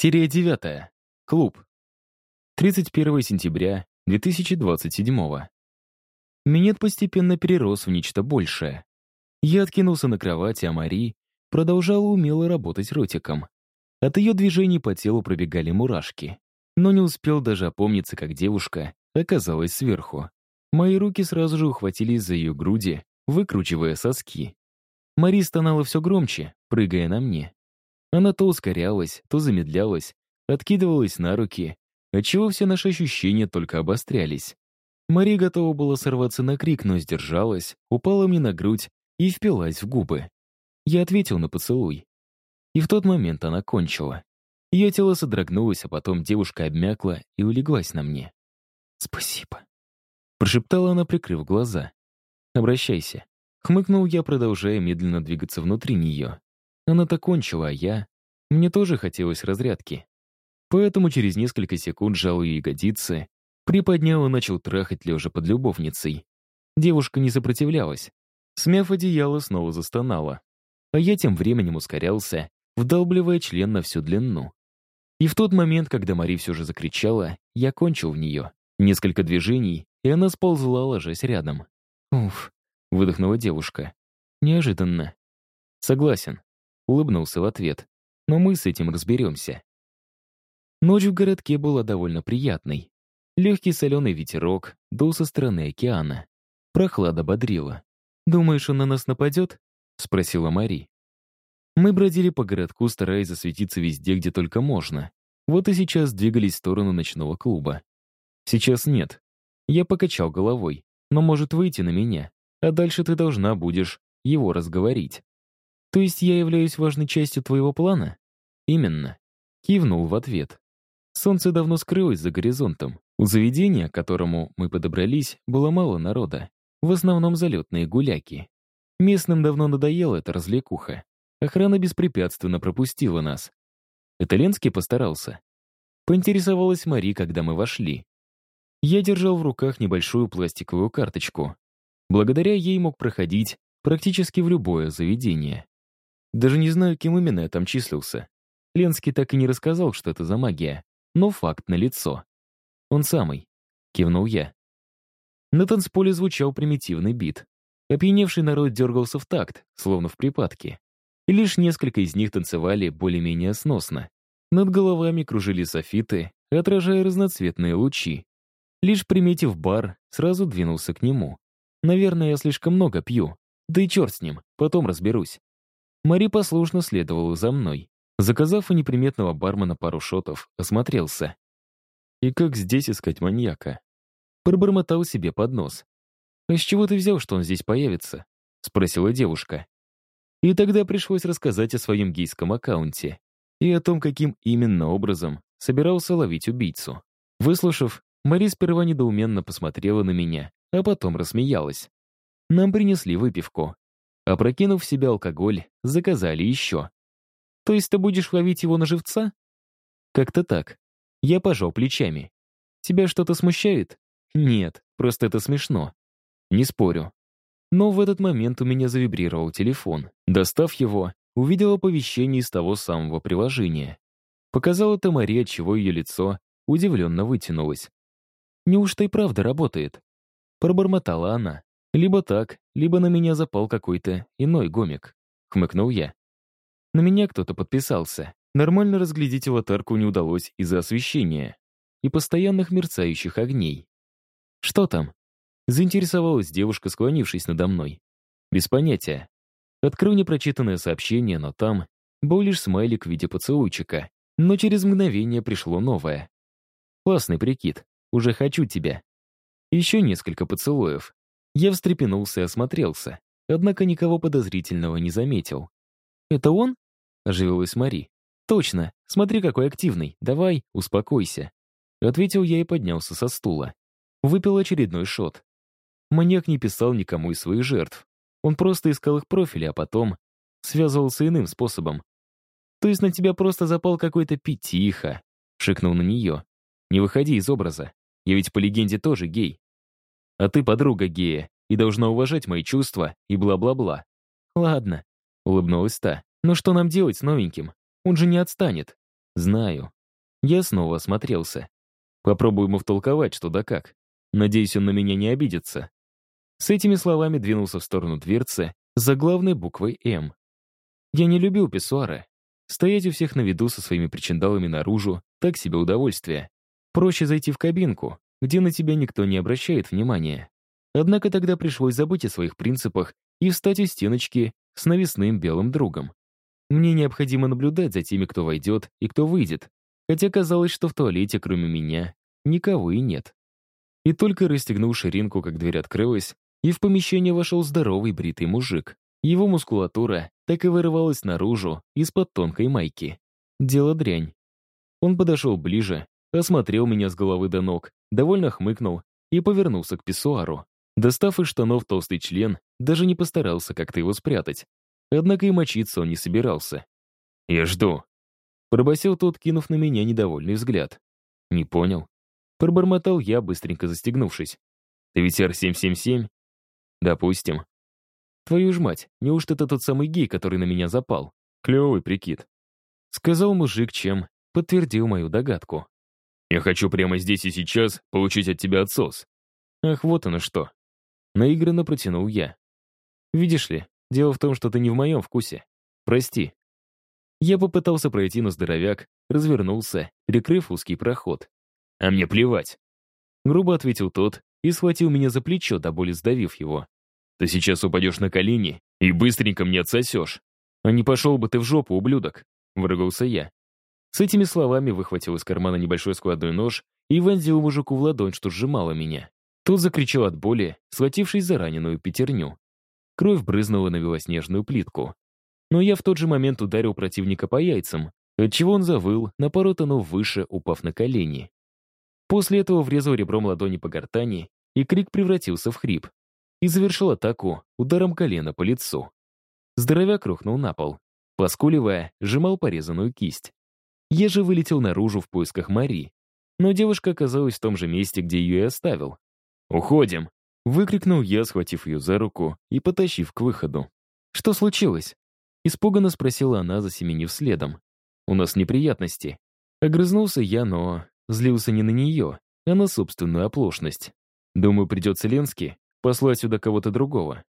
Серия 9. Клуб. 31 сентября 2027 Минет постепенно перерос в нечто большее. Я откинулся на кровати, а Мари продолжала умело работать ротиком. От ее движений по телу пробегали мурашки. Но не успел даже опомниться, как девушка оказалась сверху. Мои руки сразу же ухватились за ее груди, выкручивая соски. Мари стонала все громче, прыгая на мне. Она то ускорялась, то замедлялась, откидывалась на руки, отчего все наши ощущения только обострялись. Мари готова была сорваться на крик, но сдержалась, упала мне на грудь и впилась в губы. Я ответил на поцелуй. И в тот момент она кончила. Ее тело содрогнулось, а потом девушка обмякла и улеглась на мне. «Спасибо», — прошептала она, прикрыв глаза. «Обращайся». Хмыкнул я, продолжая медленно двигаться внутри нее. Она-то кончила, а я... Мне тоже хотелось разрядки. Поэтому через несколько секунд жал ее ягодицы, приподнял и начал трахать лежа под любовницей. Девушка не сопротивлялась. Смяв одеяло, снова застонала. А я тем временем ускорялся, вдалбливая член на всю длину. И в тот момент, когда Мари все же закричала, я кончил в нее. Несколько движений, и она сползла, ложась рядом. «Уф», — выдохнула девушка. «Неожиданно». «Согласен», Улыбнулся в ответ. «Но мы с этим разберемся». Ночь в городке была довольно приятной. Легкий соленый ветерок дул со стороны океана. Прохлада бодрила. «Думаешь, он на нас нападет?» — спросила Мари. Мы бродили по городку, стараясь засветиться везде, где только можно. Вот и сейчас двигались в сторону ночного клуба. Сейчас нет. Я покачал головой, но может выйти на меня, а дальше ты должна будешь его разговорить. То есть я являюсь важной частью твоего плана? Именно. Кивнул в ответ. Солнце давно скрылось за горизонтом. У заведения, к которому мы подобрались, было мало народа. В основном залетные гуляки. Местным давно надоела эта развлекуха. Охрана беспрепятственно пропустила нас. Это Ленский постарался. Поинтересовалась Мари, когда мы вошли. Я держал в руках небольшую пластиковую карточку. Благодаря ей мог проходить практически в любое заведение. Даже не знаю, кем именно я там числился. Ленский так и не рассказал, что это за магия, но факт налицо. Он самый. Кивнул я. На танцполе звучал примитивный бит. Опьяневший народ дергался в такт, словно в припадке. И лишь несколько из них танцевали более-менее сносно. Над головами кружили софиты, отражая разноцветные лучи. Лишь приметив бар, сразу двинулся к нему. Наверное, я слишком много пью. Да и черт с ним, потом разберусь. Мари послушно следовала за мной. Заказав у неприметного бармена пару шотов, осмотрелся. И как здесь искать маньяка? Пробормотал себе под нос. «А с чего ты взял, что он здесь появится?» — спросила девушка. И тогда пришлось рассказать о своем гейском аккаунте и о том, каким именно образом собирался ловить убийцу. Выслушав, Мари сперва недоуменно посмотрела на меня, а потом рассмеялась. Нам принесли выпивку. Опрокинув в себя алкоголь, заказали еще. То есть ты будешь ловить его на живца? Как-то так. Я пожал плечами. Тебя что-то смущает? Нет, просто это смешно. Не спорю. Но в этот момент у меня завибрировал телефон. Достав его, увидел оповещение из того самого приложения. Показал это Мария, чего ее лицо удивленно вытянулось. «Неужто и правда работает?» Пробормотала она. Либо так, либо на меня запал какой-то иной гомик. Хмыкнул я. На меня кто-то подписался. Нормально разглядеть аватарку не удалось из-за освещения и постоянных мерцающих огней. «Что там?» Заинтересовалась девушка, склонившись надо мной. Без понятия. Открыл непрочитанное сообщение, но там был лишь смайлик в виде поцелуйчика. Но через мгновение пришло новое. «Классный прикид. Уже хочу тебя». Еще несколько поцелуев. Я встрепенулся и осмотрелся, однако никого подозрительного не заметил. «Это он?» — оживилась Мари. «Точно. Смотри, какой активный. Давай, успокойся». Ответил я и поднялся со стула. Выпил очередной шот. Маньяк не писал никому из своих жертв. Он просто искал их профили, а потом связывался иным способом. «То есть на тебя просто запал какой-то пить тихо», — шикнул на нее. «Не выходи из образа. Я ведь по легенде тоже гей. А ты подруга гея и должна уважать мои чувства и бла-бла-бла. Ладно, улыбнулась та. Но что нам делать с новеньким? Он же не отстанет. Знаю. Я снова осмотрелся. Попробую ему втолковать, что да как. Надеюсь, он на меня не обидится. С этими словами двинулся в сторону дверцы за главной буквой «М». Я не любил писсуары. Стоять у всех на виду со своими причиндалами наружу — так себе удовольствие. Проще зайти в кабинку, где на тебя никто не обращает внимания. Однако тогда пришлось забыть о своих принципах и встать у стеночки с навесным белым другом. Мне необходимо наблюдать за теми, кто войдет и кто выйдет, хотя казалось, что в туалете, кроме меня, никого и нет. И только расстегнул ширинку, как дверь открылась, и в помещение вошел здоровый бритый мужик. Его мускулатура так и вырывалась наружу из-под тонкой майки. Дело дрянь. Он подошел ближе, осмотрел меня с головы до ног, довольно хмыкнул и повернулся к писсуару. Достав из штанов толстый член, даже не постарался как-то его спрятать. Однако и мочиться он не собирался. «Я жду», — пробасил тот, кинув на меня недовольный взгляд. «Не понял». Пробормотал я, быстренько застегнувшись. «Ты ведь Р-777?» «Допустим». «Твою ж мать, неужто это тот самый гей, который на меня запал? Клевый прикид». Сказал мужик, чем подтвердил мою догадку. «Я хочу прямо здесь и сейчас получить от тебя отсос». «Ах, вот оно что». Наигранно протянул я. «Видишь ли, дело в том, что ты не в моем вкусе. Прости». Я попытался пройти, но здоровяк развернулся, перекрыв узкий проход. «А мне плевать!» Грубо ответил тот и схватил меня за плечо, до боли сдавив его. «Ты сейчас упадешь на колени и быстренько мне отсосешь. А не пошел бы ты в жопу, ублюдок!» Выругался я. С этими словами выхватил из кармана небольшой складной нож и вонзил мужику в ладонь, что сжимало меня. Тот закричал от боли, схватившись за раненую пятерню. Кровь брызнула на белоснежную плитку. Но я в тот же момент ударил противника по яйцам, отчего он завыл, на пару выше, упав на колени. После этого врезал ребром ладони по гортани, и крик превратился в хрип. И завершил атаку ударом колена по лицу. Здоровяк рухнул на пол. Поскуливая, сжимал порезанную кисть. Я же вылетел наружу в поисках Мари. Но девушка оказалась в том же месте, где ее и оставил. «Уходим!» — выкрикнул я, схватив ее за руку и потащив к выходу. «Что случилось?» — испуганно спросила она, засеменив следом. «У нас неприятности». Огрызнулся я, но Злился не на нее, а на собственную оплошность. Думаю, придется Ленски послать сюда кого-то другого.